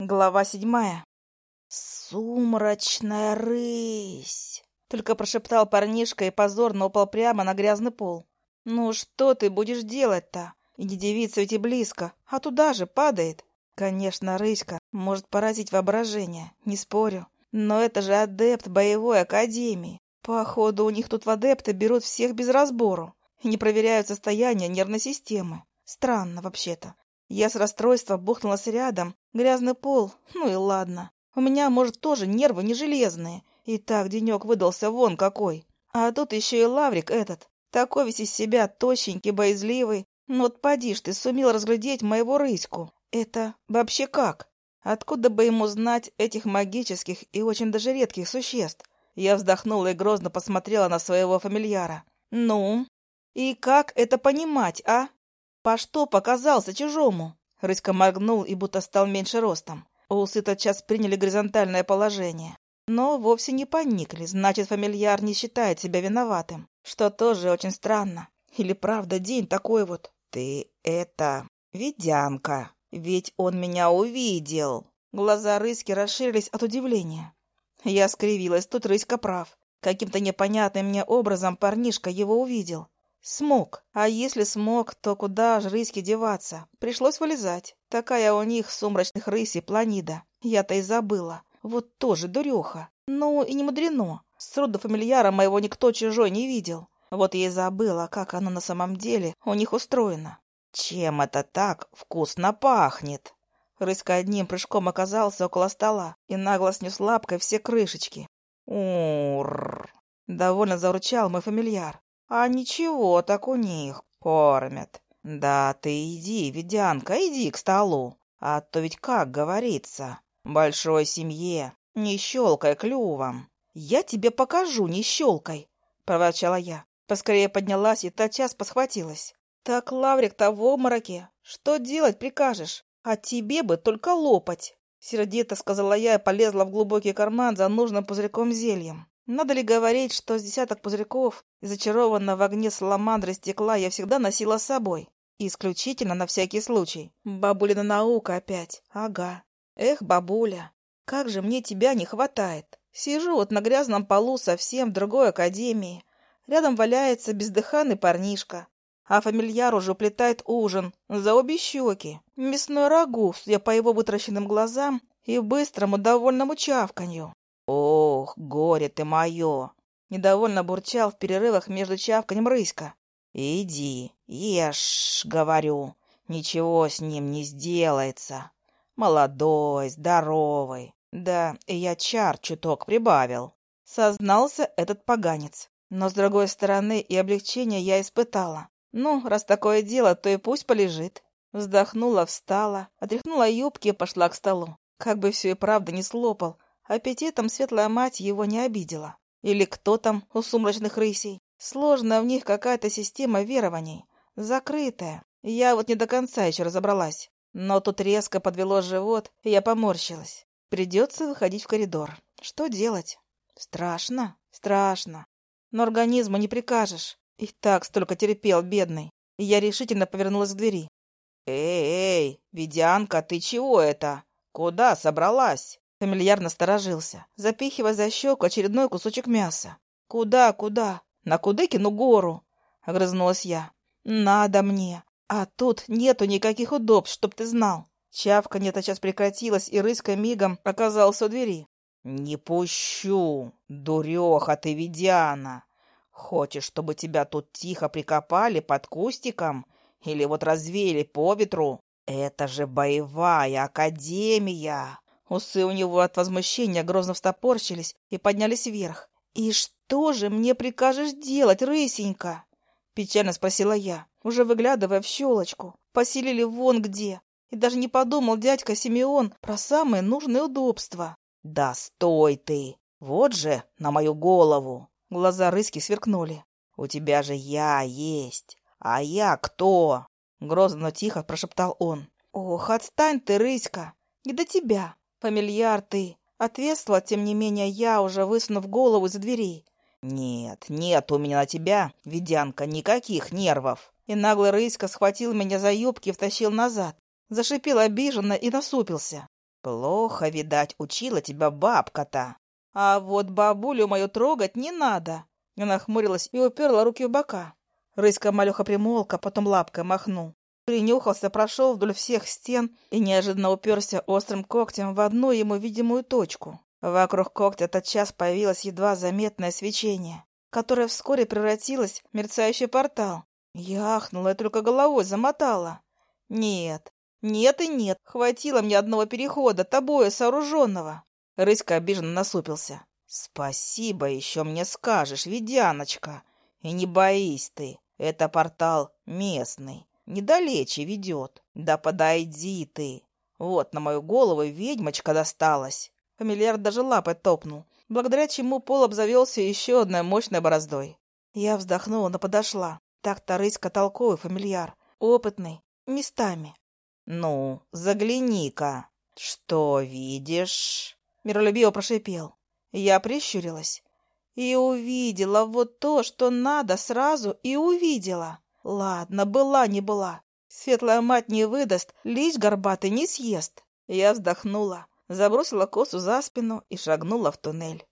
Глава седьмая. «Сумрачная рысь!» — только прошептал парнишка и позорно упал прямо на грязный пол. «Ну что ты будешь делать-то? И не девица ведь и близко, а туда же падает!» «Конечно, рыська может поразить воображение, не спорю. Но это же адепт боевой академии. Походу, у них тут в адепты берут всех без разбору и не проверяют состояние нервной системы. Странно, вообще-то. Я с расстройства бухнулась рядом Грязный пол, ну и ладно. У меня, может, тоже нервы не железные. И так денек выдался вон какой. А тут еще и лаврик этот. Такой весь из себя тощенький, боязливый. Ну вот поди ж ты, сумел разглядеть моего рыську. Это вообще как? Откуда бы ему знать этих магических и очень даже редких существ? Я вздохнула и грозно посмотрела на своего фамильяра. «Ну? И как это понимать, а? По что показался чужому?» Рыська моргнул и будто стал меньше ростом. Усы тотчас приняли горизонтальное положение. Но вовсе не поникли, значит, фамильяр не считает себя виноватым. Что тоже очень странно. Или правда день такой вот. Ты это... Ведянка. Ведь он меня увидел. Глаза Рыськи расширились от удивления. Я скривилась, тут Рыська прав. Каким-то непонятным мне образом парнишка его увидел. Смог. А если смог, то куда ж рыське деваться? Пришлось вылезать. Такая у них сумрачных рысей планида. Я-то и забыла. Вот тоже дуреха. Ну и не мудрено. Сроду фамильяра моего никто чужой не видел. Вот я и забыла, как оно на самом деле у них устроено. Чем это так вкусно пахнет? Рыска одним прыжком оказался около стола и нагло снес лапкой все крышечки. Ур! Довольно заручал мой фамильяр. А ничего, так у них кормят. Да ты иди, Ведянка, иди к столу. А то ведь как говорится, большой семье, не щелкай клювом. Я тебе покажу, не щелкай, проворчала я. Поскорее поднялась и тотчас посхватилась. Так Лаврик-то в обмороке. Что делать прикажешь? А тебе бы только лопать. Сердито сказала я и полезла в глубокий карман за нужным пузырьком зельем. Надо ли говорить, что с десяток пузырьков, зачарованно в огне саламандры стекла, я всегда носила с собой? Исключительно на всякий случай. Бабулина наука опять. Ага. Эх, бабуля, как же мне тебя не хватает. Сижу вот на грязном полу совсем в другой академии. Рядом валяется бездыханный парнишка. А фамильяр уже уплетает ужин за обе щеки. Мясной рагу, судя по его вытращенным глазам и быстрому довольному чавканью. «Ох, горе ты мое!» — недовольно бурчал в перерывах между чавканем рыська. «Иди, ешь, — говорю, — ничего с ним не сделается. Молодой, здоровый. Да, и я чар чуток прибавил». Сознался этот поганец. Но, с другой стороны, и облегчение я испытала. Ну, раз такое дело, то и пусть полежит. Вздохнула, встала, отряхнула юбки и пошла к столу. Как бы все и правда не слопал, Аппетитом светлая мать его не обидела. Или кто там у сумрачных рысей? Сложная в них какая-то система верований. Закрытая. Я вот не до конца еще разобралась. Но тут резко подвело живот, и я поморщилась. Придется выходить в коридор. Что делать? Страшно, страшно. Но организму не прикажешь. И так столько терпел, бедный. Я решительно повернулась к двери. «Эй, эй, Ведянка, ты чего это? Куда собралась?» Фамильяр насторожился, запихивая за щеку очередной кусочек мяса. «Куда, куда? На Кудыкину гору!» — огрызнулась я. «Надо мне! А тут нету никаких удобств, чтоб ты знал!» Чавка не сейчас прекратилась, и рыска мигом оказался у двери. «Не пущу! Дуреха ты, ведяна! Хочешь, чтобы тебя тут тихо прикопали под кустиком или вот развеяли по ветру? Это же боевая академия! Усы у него от возмущения грозно встопорщились и поднялись вверх. «И что же мне прикажешь делать, рысенька?» Печально спросила я, уже выглядывая в щелочку. Поселили вон где. И даже не подумал дядька Симеон про самые нужные удобства. «Да стой ты! Вот же, на мою голову!» Глаза рыски сверкнули. «У тебя же я есть! А я кто?» Грозно, тихо прошептал он. «Ох, отстань ты, рыська! Не до тебя! «Фамильяр ты!» — отвесла, тем не менее, я, уже высунув голову из дверей. «Нет, нет у меня на тебя, ведянка, никаких нервов!» И наглый рыська схватил меня за юбки и втащил назад. Зашипел обиженно и насупился. «Плохо, видать, учила тебя бабка-то!» «А вот бабулю мою трогать не надо!» Она хмурилась и уперла руки в бока. Рыська малюха примолка, потом лапкой махнул. Принюхался, прошел вдоль всех стен и неожиданно уперся острым когтем в одну ему видимую точку. Вокруг когтя тотчас появилось едва заметное свечение, которое вскоре превратилось в мерцающий портал. Я и только головой замотала. Нет, нет и нет, хватило мне одного перехода, тобою сооруженного. Рыська обиженно насупился. Спасибо еще мне скажешь, ведяночка. И не боись ты, это портал местный недалече ведет. Да подойди ты. Вот на мою голову ведьмочка досталась. Фамильяр даже лапой топнул, благодаря чему пол обзавелся еще одной мощной бороздой. Я вздохнула, но подошла. Так-то рыська толковый фамильяр, опытный, местами. «Ну, загляни-ка, что видишь?» Миролюбиво прошипел. Я прищурилась и увидела вот то, что надо сразу и увидела. Ладно, была не была. Светлая мать не выдаст, лишь горбатый не съест. Я вздохнула, забросила косу за спину и шагнула в туннель.